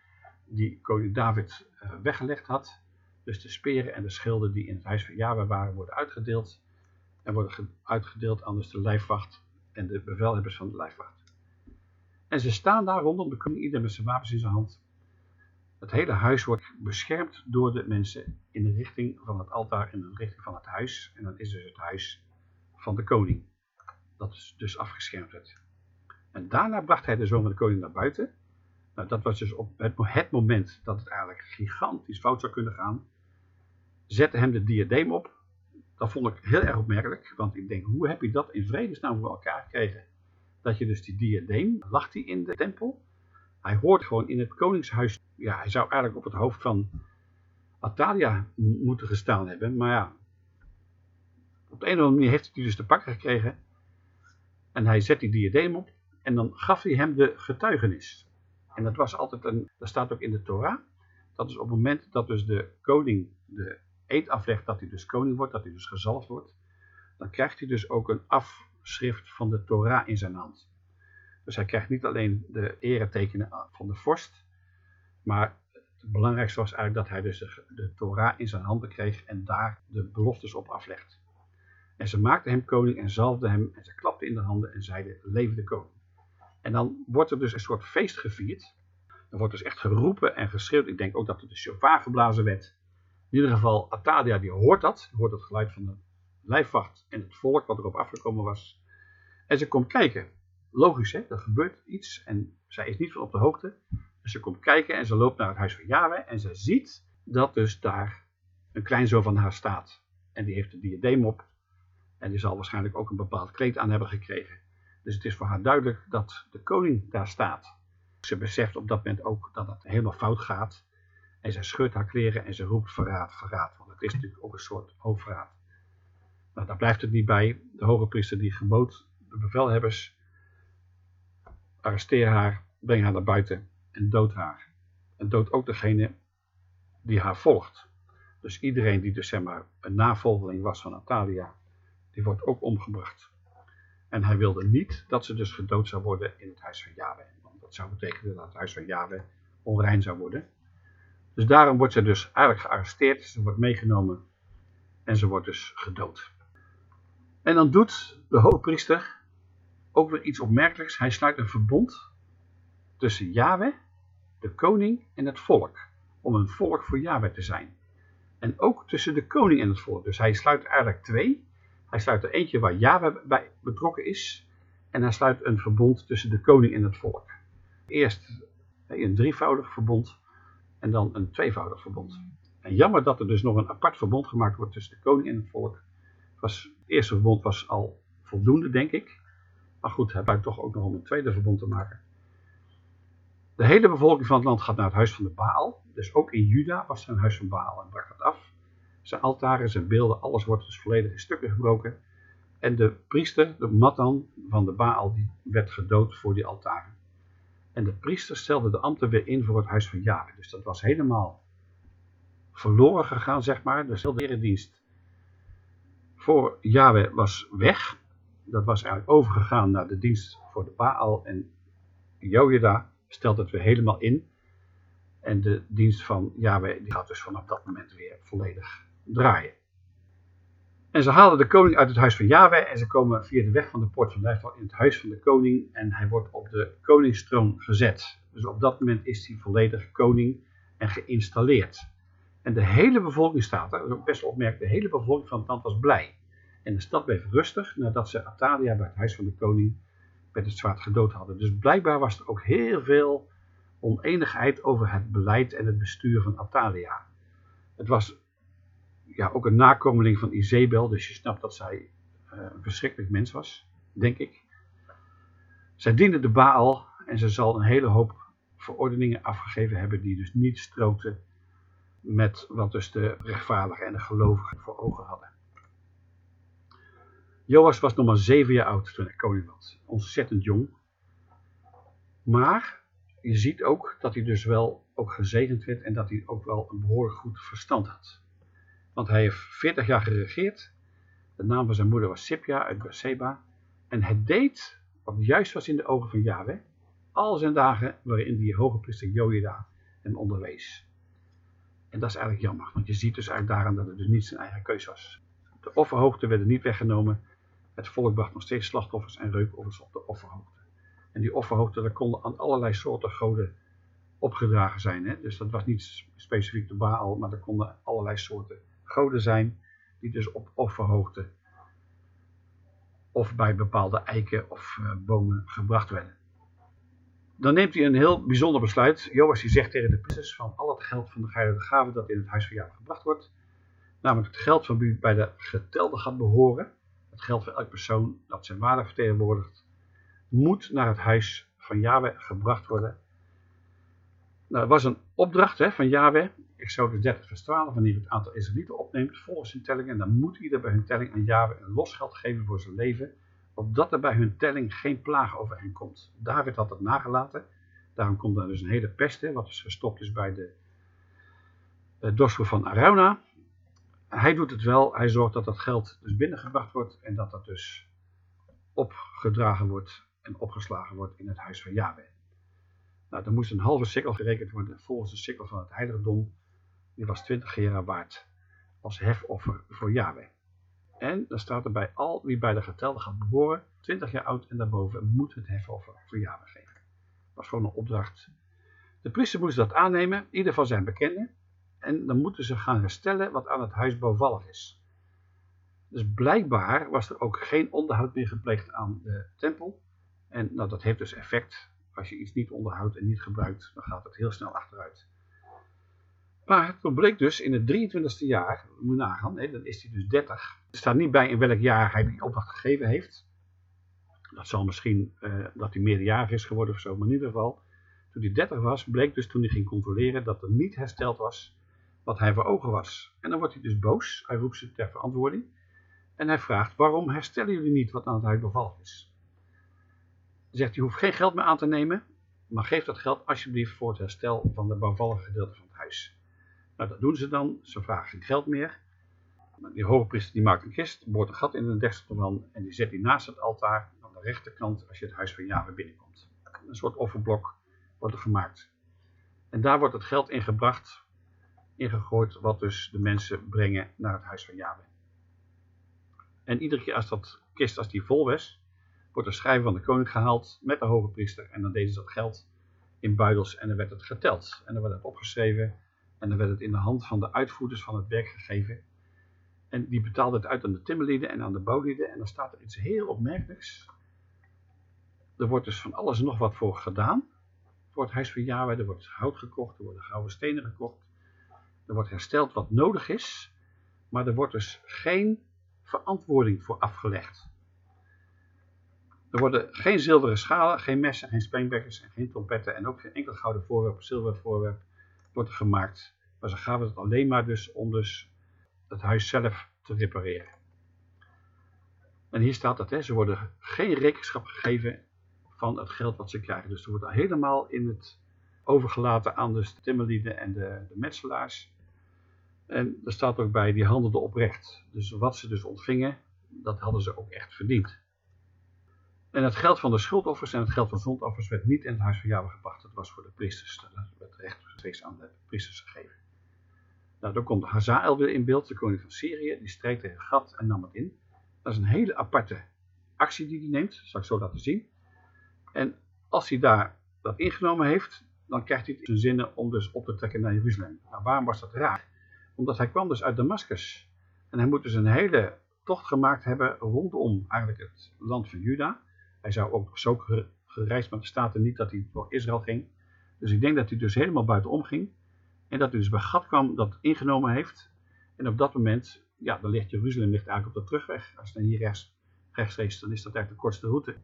Speaker 1: die koning David uh, weggelegd had. Dus de speren en de schilden die in het huis van Yahweh waren, worden uitgedeeld. En worden uitgedeeld aan dus de lijfwacht en de bevelhebbers van de lijfwacht. En ze staan daar rondom de koning, ieder met zijn wapens in zijn hand. Het hele huis wordt beschermd door de mensen in de richting van het altaar en in de richting van het huis. En dan is dus het huis van de koning. Dat is dus afgeschermd werd. En daarna bracht hij de zoon van de koning naar buiten. Nou, dat was dus op het moment dat het eigenlijk gigantisch fout zou kunnen gaan. Zette hem de diadeem op. Dat vond ik heel erg opmerkelijk. Want ik denk, hoe heb je dat in vredesnaam voor elkaar gekregen? Dat je dus die diadeem, lag die in de tempel. Hij hoort gewoon in het koningshuis. Ja, hij zou eigenlijk op het hoofd van Atalia moeten gestaan hebben. Maar ja, op de een of andere manier heeft hij dus te pakken gekregen. En hij zet die diadeem op. En dan gaf hij hem de getuigenis. En dat was altijd een, dat staat ook in de Torah. Dat is op het moment dat dus de koning de eed aflegt dat hij dus koning wordt, dat hij dus gezalfd wordt. Dan krijgt hij dus ook een afschrift van de Torah in zijn hand. Dus hij krijgt niet alleen de eretekenen van de vorst, maar het belangrijkste was eigenlijk dat hij dus de, de Torah in zijn handen kreeg en daar de beloftes op aflegt. En ze maakten hem koning en zalfden hem en ze klapten in de handen en zeiden, leef de koning. En dan wordt er dus een soort feest gevierd. Er wordt dus echt geroepen en geschreeuwd. Ik denk ook dat er de shofar geblazen werd. In ieder geval, Atalia die hoort dat. Hoort het geluid van de lijfwacht en het volk wat erop afgekomen was. En ze komt kijken. Logisch hè, er gebeurt iets en zij is niet van op de hoogte. Dus ze komt kijken en ze loopt naar het huis van Yahweh en ze ziet dat dus daar een kleinzoon van haar staat. En die heeft een diadeem op en die zal waarschijnlijk ook een bepaald kleed aan hebben gekregen. Dus het is voor haar duidelijk dat de koning daar staat. Ze beseft op dat moment ook dat het helemaal fout gaat. En zij scheurt haar kleren en ze roept verraad, verraad. Want het is natuurlijk ook een soort hoogverraad. Nou, daar blijft het niet bij. De hoge priester die gebood, de bevelhebbers, arresteer haar, breng haar naar buiten en dood haar. En dood ook degene die haar volgt. Dus iedereen die dus zeg maar een navolgeling was van Natalia, die wordt ook omgebracht. En hij wilde niet dat ze dus gedood zou worden in het huis van Yahweh. Want dat zou betekenen dat het huis van Yahweh onrein zou worden. Dus daarom wordt ze dus eigenlijk gearresteerd. Ze wordt meegenomen en ze wordt dus gedood. En dan doet de hoogpriester ook weer iets opmerkelijks. Hij sluit een verbond tussen Yahweh, de koning en het volk. Om een volk voor Yahweh te zijn. En ook tussen de koning en het volk. Dus hij sluit eigenlijk twee. Hij sluit er eentje waar Yahweh bij betrokken is. En hij sluit een verbond tussen de koning en het volk. Eerst een drievoudig verbond en dan een tweevoudig verbond. En jammer dat er dus nog een apart verbond gemaakt wordt tussen de koning en het volk. Was, het eerste verbond was al voldoende, denk ik. Maar goed, hij blijkt toch ook nog om een tweede verbond te maken. De hele bevolking van het land gaat naar het huis van de Baal. Dus ook in Juda was er een huis van Baal en brak dat af. Zijn altaren, zijn beelden, alles wordt dus volledig in stukken gebroken. En de priester, de Matan van de Baal, die werd gedood voor die altaren. En de priester stelde de ambten weer in voor het huis van Yahweh. Dus dat was helemaal verloren gegaan, zeg maar. Dus heel de eredienst voor Yahweh was weg. Dat was eigenlijk overgegaan naar de dienst voor de Baal. En Jojeda stelt het weer helemaal in. En de dienst van Yahweh die gaat dus vanaf dat moment weer volledig draaien. En ze halen de koning uit het huis van Yahweh en ze komen via de weg van de poort van Lijftal in het huis van de koning en hij wordt op de koningstroon gezet. Dus op dat moment is hij volledig koning en geïnstalleerd. En de hele bevolking staat er, best wel opmerkelijk, de hele bevolking van het land was blij. En de stad bleef rustig nadat ze Atalia bij het huis van de koning met het zwaard gedood hadden. Dus blijkbaar was er ook heel veel oneenigheid over het beleid en het bestuur van Atalia. Het was ja, ook een nakomeling van Isabel, dus je snapt dat zij uh, een verschrikkelijk mens was, denk ik. Zij diende de Baal en ze zal een hele hoop verordeningen afgegeven hebben die dus niet strookten met wat dus de rechtvaardigen en de gelovigen voor ogen hadden. Joas was nog maar zeven jaar oud toen hij koning was. Ontzettend jong. Maar je ziet ook dat hij dus wel ook gezegend werd en dat hij ook wel een behoorlijk goed verstand had. Want hij heeft 40 jaar geregeerd. De naam van zijn moeder was Sipja uit Beersheba. En hij deed wat juist was in de ogen van Yahweh, al zijn dagen waarin die hoge priester Jojeda hem onderwees. En dat is eigenlijk jammer, want je ziet dus uit daaraan dat het dus niet zijn eigen keus was. De offerhoogte werden niet weggenomen, het volk bracht nog steeds slachtoffers en reukoffers op de offerhoogte. En die offerhoogte, konden aan allerlei soorten goden opgedragen zijn. Hè? Dus dat was niet specifiek de Baal, maar er konden allerlei soorten goden zijn, die dus op offerhoogte of bij bepaalde eiken of uh, bomen gebracht werden. Dan neemt hij een heel bijzonder besluit. Joas zegt tegen de priesters van al het geld van de geheiligde gave dat in het huis van jou gebracht wordt, namelijk het geld van wie bij de getelde gaat behoren, het geld van elke persoon dat zijn waarde vertegenwoordigt, moet naar het huis van Yahweh gebracht worden. Nou, dat was een opdracht hè, van Yahweh, Exodus 30 vers 12, wanneer het aantal Israëlieten opneemt volgens hun telling, en dan moet ieder bij hun telling aan Yahweh een losgeld geven voor zijn leven, opdat er bij hun telling geen plaag over hen komt. David had het nagelaten, daarom komt er dus een hele pest, hè, wat dus gestopt is bij de uh, van Arauna. Hij doet het wel, hij zorgt dat dat geld dus binnengebracht wordt en dat dat dus opgedragen wordt en opgeslagen wordt in het huis van Yahweh. Nou, er moest een halve sikkel gerekend worden volgens de sikkel van het heiligdom. Die was 20 gera waard als hefoffer voor Yahweh. En dan staat er bij al wie bij de getelde gaat behoren, 20 jaar oud en daarboven, moet het hefoffer voor Yahweh geven. Dat was gewoon een opdracht. De priester moest dat aannemen, ieder van zijn bekenden. En dan moeten ze gaan herstellen wat aan het huis bouwvallig is. Dus blijkbaar was er ook geen onderhoud meer gepleegd aan de tempel. En nou, dat heeft dus effect. Als je iets niet onderhoudt en niet gebruikt, dan gaat het heel snel achteruit. Maar het bleek dus in het 23e jaar, moet je nagaan, dan is hij dus 30. Er staat niet bij in welk jaar hij die opdracht gegeven heeft. Dat zal misschien uh, dat hij meerderjarig is geworden of zo, maar in ieder geval, toen hij 30 was, bleek dus toen hij ging controleren dat er niet hersteld was wat hij voor ogen was. En dan wordt hij dus boos, hij roept ze ter verantwoording. En hij vraagt, waarom herstellen jullie niet wat aan het huis bevallig is? zegt, je hoeft geen geld meer aan te nemen, maar geef dat geld alsjeblieft voor het herstel van de bouwvallige gedeelte van het huis. Nou, dat doen ze dan. Ze vragen geen geld meer. Die hoge priester die maakt een kist, boort een gat in een deksel en die zet die naast het altaar aan de rechterkant als je het huis van Java binnenkomt. Een soort offerblok wordt er gemaakt. En daar wordt het geld in gebracht, ingegooid, wat dus de mensen brengen naar het huis van Java. En iedere keer als dat kist, als die vol was, wordt de schrijver van de koning gehaald met de hoge priester en dan deden ze dat geld in buidels en dan werd het geteld. En dan werd het opgeschreven en dan werd het in de hand van de uitvoerders van het werk gegeven. En die betaalden het uit aan de timmerlieden en aan de bouwlieden. En dan staat er iets heel opmerkelijks. Er wordt dus van alles nog wat voor gedaan. Het huis van. Er wordt hout gekocht, er worden gouden stenen gekocht. Er wordt hersteld wat nodig is. Maar er wordt dus geen verantwoording voor afgelegd. Er worden geen zilveren schalen, geen messen, geen springbekkers en geen trompetten en ook geen enkel gouden voorwerp, zilveren voorwerp wordt gemaakt. Maar ze gaven het alleen maar dus om dus het huis zelf te repareren. En hier staat dat, hè, ze worden geen rekenschap gegeven van het geld wat ze krijgen. Dus er wordt helemaal in het overgelaten aan de timmerlieden en de, de metselaars. En er staat ook bij, die handelden oprecht. Dus wat ze dus ontvingen, dat hadden ze ook echt verdiend. En het geld van de schuldoffers en het geld van zondoffers werd niet in het huis van Jahwe gebracht. Dat was voor de priesters. Dat werd rechtstreeks aan de priesters gegeven. Nou, dan komt Hazael weer in beeld, de koning van Syrië. Die streek tegen gat en nam het in. Dat is een hele aparte actie die hij neemt. Dat zal ik zo laten zien. En als hij daar dat ingenomen heeft, dan krijgt hij zijn zinnen om dus op te trekken naar Jeruzalem. Nou, waarom was dat raar? Omdat hij kwam dus uit Damascus. En hij moet dus een hele tocht gemaakt hebben rondom eigenlijk het land van Juda. Hij zou ook zo gereisd, maar er staat er niet dat hij voor Israël ging. Dus ik denk dat hij dus helemaal buitenom ging. En dat hij dus bij Gat kwam dat ingenomen heeft. En op dat moment, ja, dan ligt Jeruzalem ligt eigenlijk op de terugweg. Als je dan hier rechts, rechtstreeks, dan is dat eigenlijk de kortste route.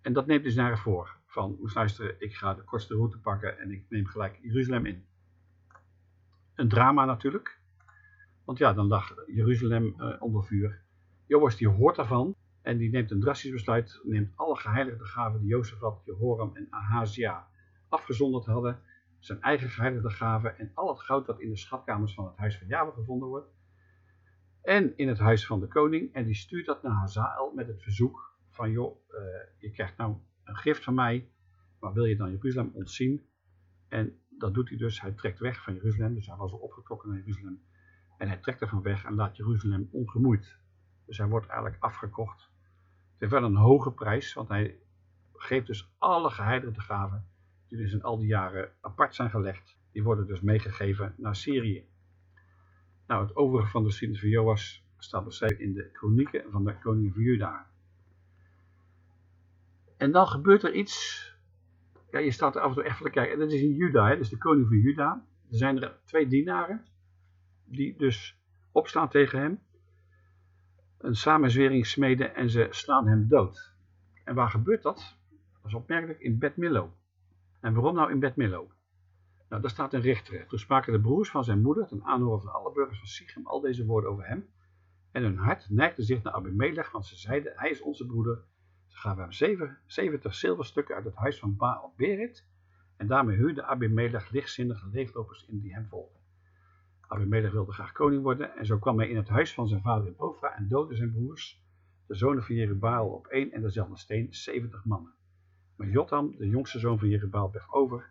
Speaker 1: En dat neemt dus naar voor. Van, luister, ik ga de kortste route pakken en ik neem gelijk Jeruzalem in. Een drama natuurlijk. Want ja, dan lag Jeruzalem uh, onder vuur. Joas die hoort daarvan. En die neemt een drastisch besluit, neemt alle geheiligde gaven die Jozefat, Jehoram en Ahazia afgezonderd hadden, zijn eigen geheiligde gaven en al het goud dat in de schatkamers van het huis van Java gevonden wordt, en in het huis van de koning, en die stuurt dat naar Hazael met het verzoek van joh, uh, je krijgt nou een gift van mij, maar wil je dan Jeruzalem ontzien? En dat doet hij dus, hij trekt weg van Jeruzalem, dus hij was al opgetrokken naar Jeruzalem. En hij trekt ervan weg en laat Jeruzalem ongemoeid. Dus hij wordt eigenlijk afgekocht. Heeft wel een hoge prijs, want hij geeft dus alle geheiligde gaven, die dus in al die jaren apart zijn gelegd, die worden dus meegegeven naar Syrië. Nou, het overige van de geschiedenis van Joas staat beschreven in de chronieken van de koningen van Juda. En dan gebeurt er iets, ja, je staat er af en toe echt voor te kijken, en dat is in Juda, hè, dus de koning van Juda. Er zijn er twee dienaren, die dus opstaan tegen hem, een samenzwering smeden en ze slaan hem dood. En waar gebeurt dat? Dat is opmerkelijk in Bet Millo. En waarom nou in Bet Millo? Nou, daar staat een richter. Toen spraken de broers van zijn moeder, ten aanhoren van alle burgers van Sichem, al deze woorden over hem. En hun hart neigde zich naar Abimelech, want ze zeiden, hij is onze broeder. Ze gaven hem 70 zilverstukken uit het huis van Baal Berit. En daarmee huurde Abimelech lichtzinnige leeglopers in die hem volgden. Abimelech wilde graag koning worden en zo kwam hij in het huis van zijn vader in Ofra en doodde zijn broers, de zonen van Jerubaal, op één en dezelfde steen, 70 mannen. Maar Jotam, de jongste zoon van Jerubaal, bleef over,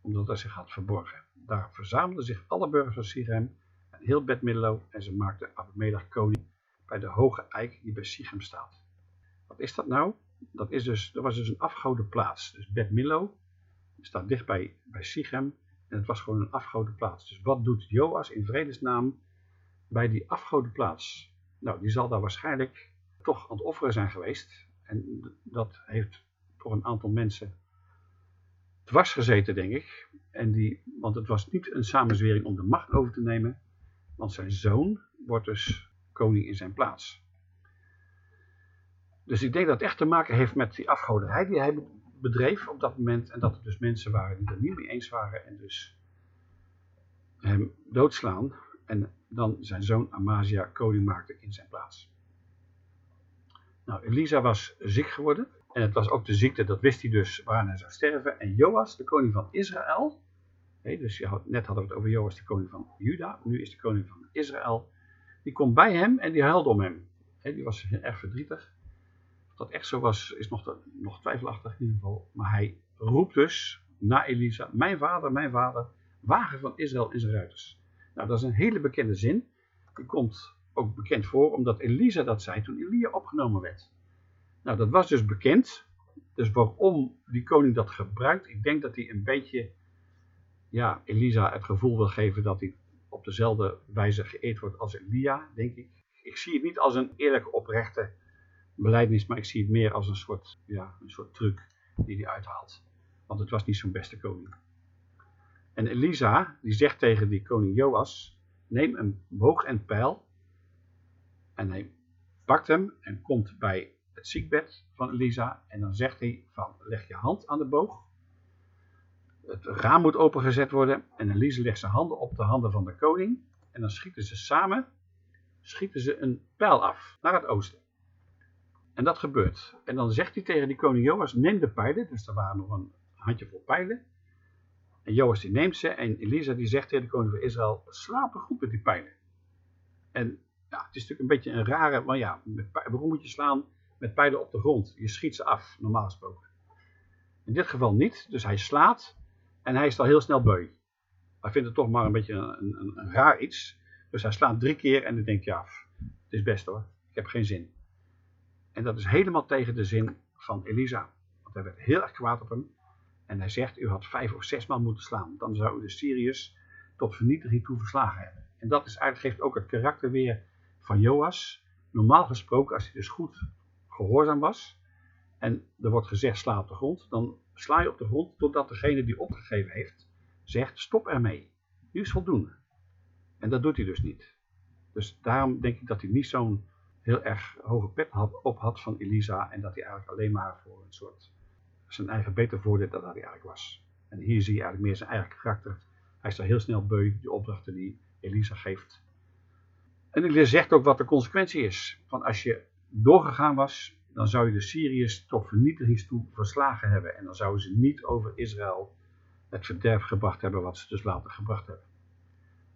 Speaker 1: omdat hij zich had verborgen. Daar verzamelden zich alle burgers van Sichem en heel Bet Middello en ze maakten Abimelech koning bij de hoge eik die bij Sichem staat. Wat is dat nou? Dat, is dus, dat was dus een afgoden plaats. Dus Bet Millo staat dichtbij bij Sichem en het was gewoon een afgoden plaats. Dus wat doet Joas in vredesnaam bij die afgoden plaats? Nou, die zal daar waarschijnlijk toch aan het offeren zijn geweest. En dat heeft toch een aantal mensen dwars gezeten, denk ik. En die, want het was niet een samenzwering om de macht over te nemen. Want zijn zoon wordt dus koning in zijn plaats. Dus ik denk dat het echt te maken heeft met die afgoderij die hij bedreef op dat moment. En dat er dus mensen waren die het niet mee eens waren en dus hem doodslaan. En dan zijn zoon Amazia koning maakte in zijn plaats. Nou, Elisa was ziek geworden. En het was ook de ziekte, dat wist hij dus, waaraan hij zou sterven. En Joas, de koning van Israël. dus je had, net hadden we het over Joas, de koning van Juda. Nu is de koning van Israël. Die komt bij hem en die huilde om hem. die was erg verdrietig. Dat echt zo was, is nog, nog twijfelachtig in ieder geval. Maar hij roept dus naar Elisa, mijn vader, mijn vader, wagen van Israël en zijn ruiters. Nou, dat is een hele bekende zin. Die komt ook bekend voor, omdat Elisa dat zei toen Elia opgenomen werd. Nou, dat was dus bekend. Dus waarom die koning dat gebruikt, ik denk dat hij een beetje, ja, Elisa het gevoel wil geven dat hij op dezelfde wijze geëerd wordt als Elia, denk ik. Ik zie het niet als een eerlijke, oprechte beleidnis, maar ik zie het meer als een soort, ja, een soort truc die hij uithaalt. Want het was niet zo'n beste koning. En Elisa, die zegt tegen die koning Joas, neem een boog en pijl. En hij pakt hem en komt bij het ziekbed van Elisa. En dan zegt hij van, leg je hand aan de boog. Het raam moet opengezet worden. En Elisa legt zijn handen op de handen van de koning. En dan schieten ze samen, schieten ze een pijl af naar het oosten. En dat gebeurt. En dan zegt hij tegen die koning Joas, neem de pijlen. Dus er waren nog een handjevol pijlen. En Joas die neemt ze en Elisa die zegt tegen de koning van Israël, slaap er goed met die pijlen. En ja, het is natuurlijk een beetje een rare, maar ja, waarom moet je slaan met pijlen op de grond? Je schiet ze af, normaal gesproken. In dit geval niet, dus hij slaat en hij is al heel snel beu. Hij vindt het toch maar een beetje een, een, raar iets. Dus hij slaat drie keer en dan denkt ja, het is best hoor, ik heb geen zin. En dat is helemaal tegen de zin van Elisa. Want hij werd heel erg kwaad op hem. En hij zegt, u had vijf of zes man moeten slaan. Dan zou u de Syriërs tot vernietiging toe verslagen hebben. En dat is eigenlijk, geeft ook het karakter weer van Joas. Normaal gesproken, als hij dus goed gehoorzaam was. En er wordt gezegd, sla op de grond. Dan sla je op de grond totdat degene die opgegeven heeft, zegt, stop ermee. Nu is voldoende. En dat doet hij dus niet. Dus daarom denk ik dat hij niet zo'n heel erg hoge pet had, op had van Elisa. En dat hij eigenlijk alleen maar voor een soort zijn eigen beter voordeel dat hij eigenlijk was. En hier zie je eigenlijk meer zijn eigen karakter. Hij is daar heel snel beu, de opdrachten die Elisa geeft. En Elisa zegt ook wat de consequentie is. Van als je doorgegaan was, dan zou je de Syriërs tot vernietigings toe verslagen hebben. En dan zouden ze niet over Israël het verderf gebracht hebben wat ze dus later gebracht hebben.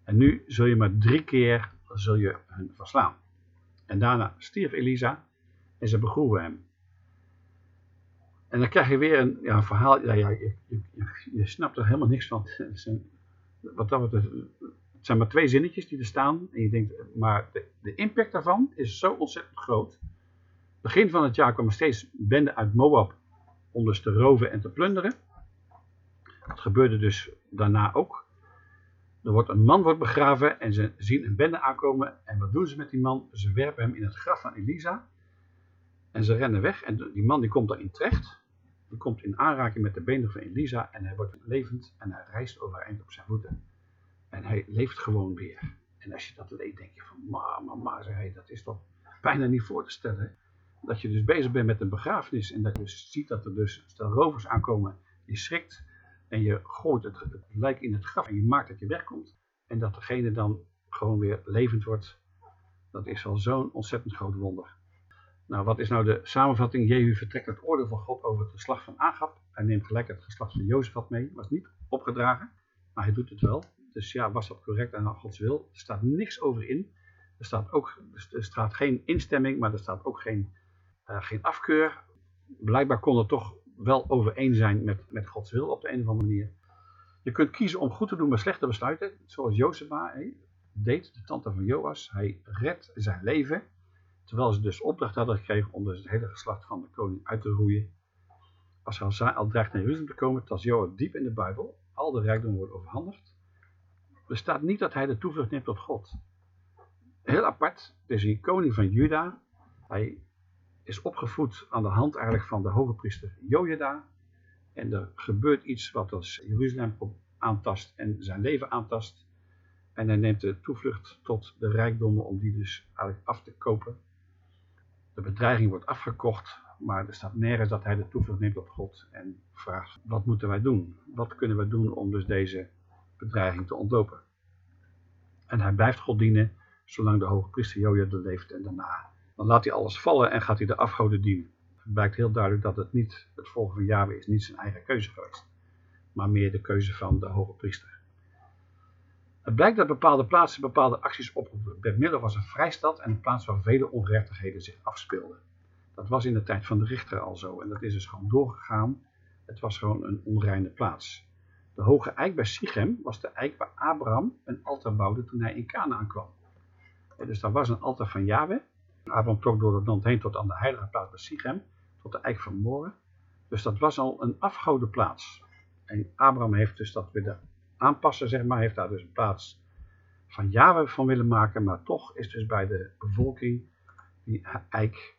Speaker 1: En nu zul je maar drie keer zul je hun verslaan. En daarna stierf Elisa en ze begroeven hem. En dan krijg je weer een, ja, verhaal, ja, ja, je, je, snapt er helemaal niks van. Wat dat het zijn maar twee zinnetjes die er staan. En je denkt, maar de, de impact daarvan is zo ontzettend groot. Begin van het jaar kwamen steeds benden uit Moab om dus te roven en te plunderen. Dat gebeurde dus daarna ook. Er wordt een man wordt begraven en ze zien een bende aankomen. En wat doen ze met die man? Ze werpen hem in het graf van Elisa. En ze rennen weg. En die man die komt daarin terecht. Die komt in aanraking met de benen van Elisa. En hij wordt levend en hij reist overeind op zijn voeten. En hij leeft gewoon weer. En als je dat leest, denk je van, ma, mama, zei dat is toch bijna niet voor te stellen. Dat je dus bezig bent met een begrafenis en dat je dus ziet dat er dus stel rovers aankomen. Je schrikt en je gooit het, het lijk in het graf en je maakt dat je wegkomt. En dat degene dan gewoon weer levend wordt. Dat is al zo'n ontzettend groot wonder. Nou, wat is nou de samenvatting? Jehu vertrekt het oordeel van God over het geslacht van Agab. Hij neemt gelijk het geslacht van Jozefat mee. Was niet opgedragen, maar hij doet het wel. Dus ja, was dat correct en Gods wil? Er staat niks over in. Er staat, ook, er staat geen instemming, maar er staat ook geen, uh, geen afkeur. Blijkbaar kon er toch wel overeen zijn met, met Gods wil op de een of andere manier. Je kunt kiezen om goed te doen met slechte besluiten, zoals Jozeba deed, de tante van Joas. Hij redt zijn leven, terwijl ze dus opdracht hadden gekregen om dus het hele geslacht van de koning uit te roeien. Als hij al dreigt naar Jeruzalem te komen, tas Joas diep in de Bijbel. Al de rijkdom wordt overhandigd. Er staat niet dat hij de toevlucht neemt tot God. Heel apart, is een koning van Juda. Hij is opgevoed aan de hand eigenlijk van de hoge priester Jojeda. En er gebeurt iets wat als Jeruzalem aantast en zijn leven aantast. En hij neemt de toevlucht tot de rijkdommen om die dus eigenlijk af te kopen. De bedreiging wordt afgekocht, maar er staat nergens dat hij de toevlucht neemt tot God en vraagt, wat moeten wij doen? Wat kunnen wij doen om dus deze bedreiging te ontlopen? En hij blijft God dienen, zolang de hoge priester leeft en daarna dan laat hij alles vallen en gaat hij de afgoden dienen. Het blijkt heel duidelijk dat het niet, het volgen van Yahweh is niet zijn eigen keuze geweest, maar meer de keuze van de hoge priester. Het blijkt dat bepaalde plaatsen bepaalde acties oproepen. Bethmille was een vrijstad en een plaats waar vele ongerechtigheden zich afspeelden. Dat was in de tijd van de richter al zo en dat is dus gewoon doorgegaan. Het was gewoon een onreine plaats. De hoge eik bij Sichem was de eik waar Abraham een altaar bouwde toen hij in Canaan kwam. Dus daar was een altaar van Yahweh Abraham trok door het land heen tot aan de heilige plaats bij Sichem, tot de eik van Moren. Dus dat was al een afgoden plaats. En Abraham heeft dus dat willen aanpassen, zeg maar, heeft daar dus een plaats van Yahweh van willen maken, maar toch is dus bij de bevolking die eik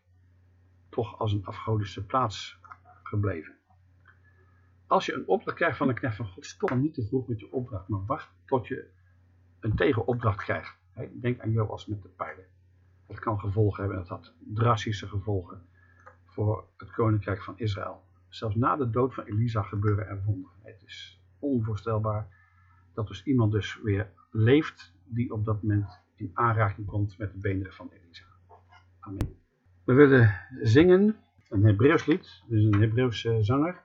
Speaker 1: toch als een afgodische plaats gebleven. Als je een opdracht krijgt van een knecht van God, stop dan niet te vroeg met je opdracht, maar wacht tot je een tegenopdracht krijgt. Denk aan Joas met de pijlen. Het kan gevolgen hebben, dat had drastische gevolgen voor het koninkrijk van Israël. Zelfs na de dood van Elisa gebeuren er wonderen. Het is onvoorstelbaar dat dus iemand dus weer leeft die op dat moment in aanraking komt met de benen van Elisa. Amen. We willen zingen een Hebreeuws lied, dus een Hebreeuwse zanger.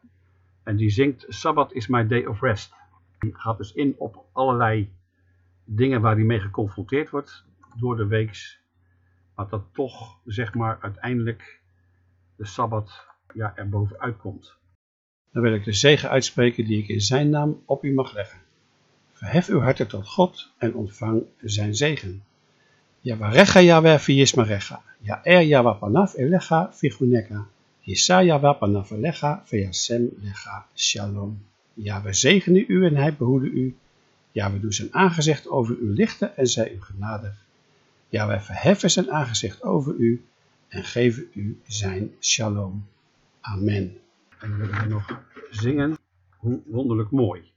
Speaker 1: En die zingt Sabbat is my day of rest. Die gaat dus in op allerlei dingen waar hij mee geconfronteerd wordt door de weeks maar dat toch, zeg maar, uiteindelijk de Sabbat ja, er bovenuit komt. Dan wil ik de zegen uitspreken die ik in zijn naam op u mag leggen. Verhef uw harten tot God en ontvang zijn zegen. Yavarecha Yahweh viyismarecha. Ya'er Yahweh panaf elecha figuneka. Yisa Yahweh panaf elecha viyasem lecha shalom. Ja, we zegenen u en hij behoede u. Ja, we doen zijn aangezicht over u lichten en zij u genadig. Ja, wij verheffen zijn aangezicht over u en geven u zijn shalom. Amen. En we willen nog zingen, hoe wonderlijk mooi.